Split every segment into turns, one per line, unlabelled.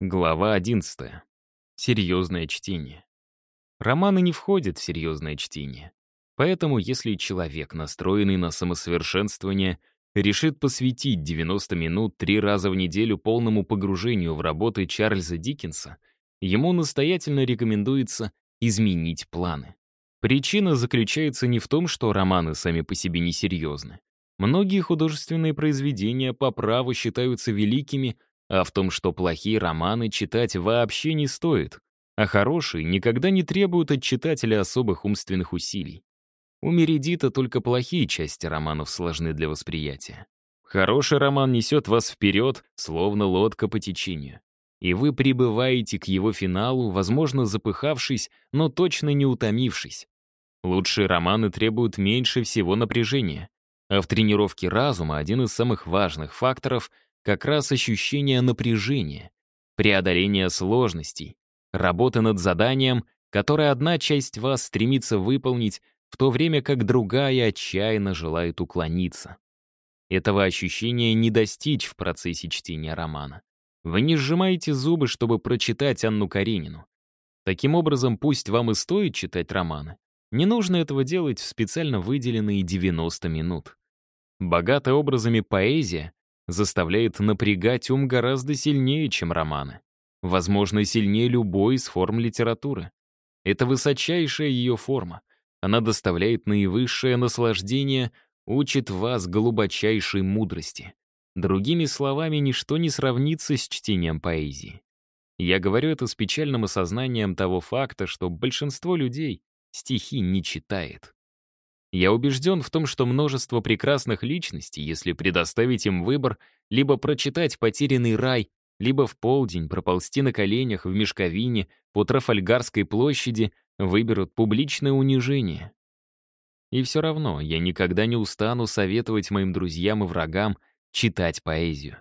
Глава 11. Серьезное чтение. Романы не входят в серьезное чтение. Поэтому, если человек, настроенный на самосовершенствование, решит посвятить 90 минут три раза в неделю полному погружению в работы Чарльза Диккенса, ему настоятельно рекомендуется изменить планы. Причина заключается не в том, что романы сами по себе несерьезны. Многие художественные произведения по праву считаются великими, а в том, что плохие романы читать вообще не стоит, а хорошие никогда не требуют от читателя особых умственных усилий. У Мередита только плохие части романов сложны для восприятия. Хороший роман несет вас вперед, словно лодка по течению. И вы прибываете к его финалу, возможно, запыхавшись, но точно не утомившись. Лучшие романы требуют меньше всего напряжения. А в тренировке разума один из самых важных факторов — как раз ощущение напряжения, преодоление сложностей, работа над заданием, которое одна часть вас стремится выполнить, в то время как другая отчаянно желает уклониться. Этого ощущения не достичь в процессе чтения романа. Вы не сжимаете зубы, чтобы прочитать Анну Каренину. Таким образом, пусть вам и стоит читать романы, не нужно этого делать в специально выделенные 90 минут. Богатая образами поэзия заставляет напрягать ум гораздо сильнее, чем романы. Возможно, сильнее любой из форм литературы. Это высочайшая ее форма. Она доставляет наивысшее наслаждение, учит вас глубочайшей мудрости. Другими словами, ничто не сравнится с чтением поэзии. Я говорю это с печальным осознанием того факта, что большинство людей стихи не читает. Я убежден в том, что множество прекрасных личностей, если предоставить им выбор, либо прочитать «Потерянный рай», либо в полдень проползти на коленях в мешковине по Трафальгарской площади, выберут публичное унижение. И все равно я никогда не устану советовать моим друзьям и врагам читать поэзию.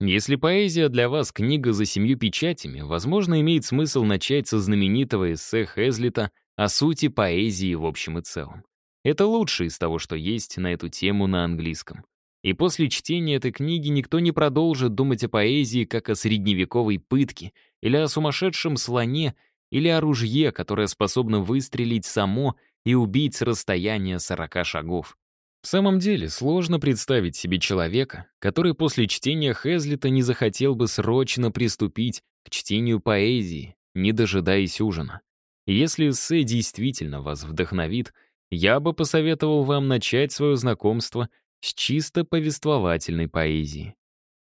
Если поэзия для вас книга за семью печатями, возможно, имеет смысл начать со знаменитого эссе Хезлита о сути поэзии в общем и целом. Это лучшее из того, что есть на эту тему на английском. И после чтения этой книги никто не продолжит думать о поэзии как о средневековой пытке, или о сумасшедшем слоне, или о ружье, которое способно выстрелить само и убить с расстояния 40 шагов. В самом деле, сложно представить себе человека, который после чтения Хезлита не захотел бы срочно приступить к чтению поэзии, не дожидаясь ужина. если эссе действительно вас вдохновит — я бы посоветовал вам начать свое знакомство с чисто повествовательной поэзией.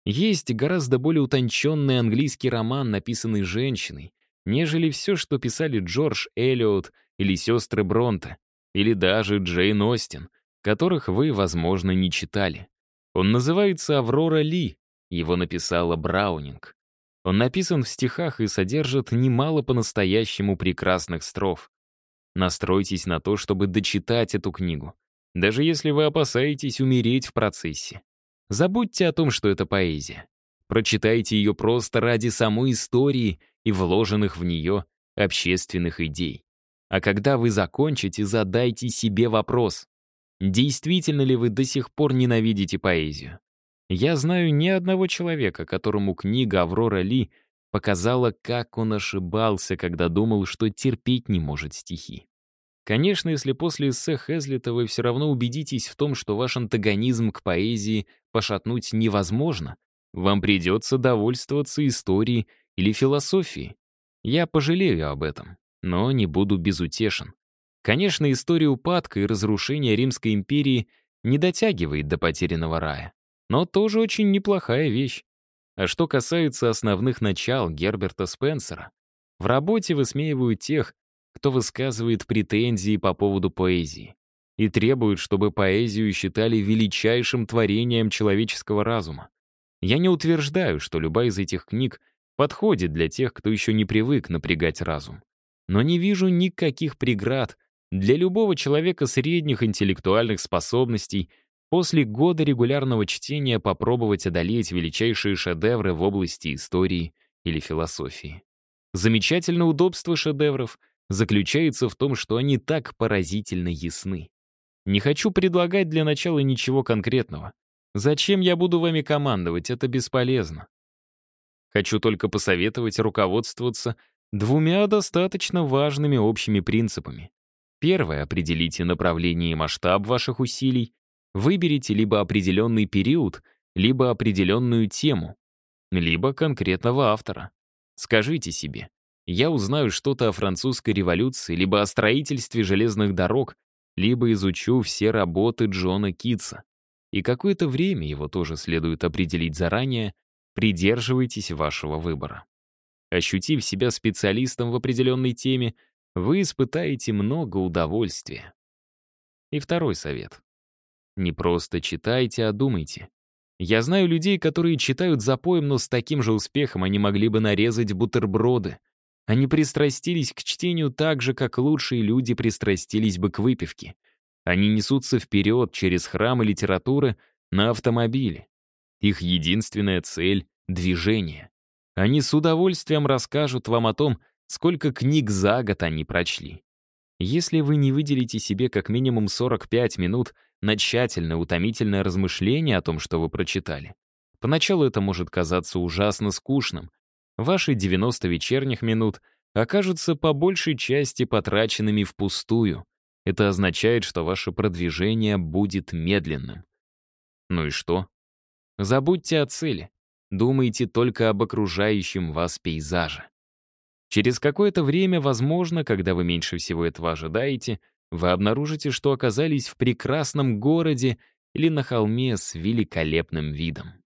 Есть гораздо более утонченный английский роман, написанный женщиной, нежели все, что писали Джордж Эллиот или сестры Бронте, или даже Джейн Остин, которых вы, возможно, не читали. Он называется «Аврора Ли», его написала Браунинг. Он написан в стихах и содержит немало по-настоящему прекрасных строф. Настройтесь на то, чтобы дочитать эту книгу, даже если вы опасаетесь умереть в процессе. Забудьте о том, что это поэзия. Прочитайте ее просто ради самой истории и вложенных в нее общественных идей. А когда вы закончите, задайте себе вопрос. Действительно ли вы до сих пор ненавидите поэзию? Я знаю ни одного человека, которому книга Аврора Ли показала, как он ошибался, когда думал, что терпеть не может стихи. Конечно, если после эссе Хезлита вы все равно убедитесь в том, что ваш антагонизм к поэзии пошатнуть невозможно, вам придется довольствоваться историей или философией. Я пожалею об этом, но не буду безутешен. Конечно, история упадка и разрушения Римской империи не дотягивает до потерянного рая, но тоже очень неплохая вещь. А что касается основных начал Герберта Спенсера, в работе высмеивают тех, кто высказывает претензии по поводу поэзии и требует, чтобы поэзию считали величайшим творением человеческого разума. Я не утверждаю, что любая из этих книг подходит для тех, кто еще не привык напрягать разум. Но не вижу никаких преград для любого человека средних интеллектуальных способностей после года регулярного чтения попробовать одолеть величайшие шедевры в области истории или философии. Замечательное удобство шедевров заключается в том, что они так поразительно ясны. Не хочу предлагать для начала ничего конкретного. Зачем я буду вами командовать, это бесполезно. Хочу только посоветовать руководствоваться двумя достаточно важными общими принципами. Первое — определите направление и масштаб ваших усилий. Выберите либо определенный период, либо определенную тему, либо конкретного автора. Скажите себе, я узнаю что-то о французской революции, либо о строительстве железных дорог, либо изучу все работы Джона Китса. И какое-то время его тоже следует определить заранее, придерживайтесь вашего выбора. Ощутив себя специалистом в определенной теме, вы испытаете много удовольствия. И второй совет. Не просто читайте, а думайте. Я знаю людей, которые читают запоем, но с таким же успехом они могли бы нарезать бутерброды. Они пристрастились к чтению так же, как лучшие люди пристрастились бы к выпивке. Они несутся вперед через храмы литературы на автомобиле. Их единственная цель — движение. Они с удовольствием расскажут вам о том, сколько книг за год они прочли. Если вы не выделите себе как минимум 45 минут на тщательное, утомительное размышление о том, что вы прочитали. Поначалу это может казаться ужасно скучным. Ваши 90 вечерних минут окажутся по большей части потраченными впустую. Это означает, что ваше продвижение будет медленным. Ну и что? Забудьте о цели. Думайте только об окружающем вас пейзаже. Через какое-то время, возможно, когда вы меньше всего этого ожидаете, вы обнаружите, что оказались в прекрасном городе или на холме с великолепным видом.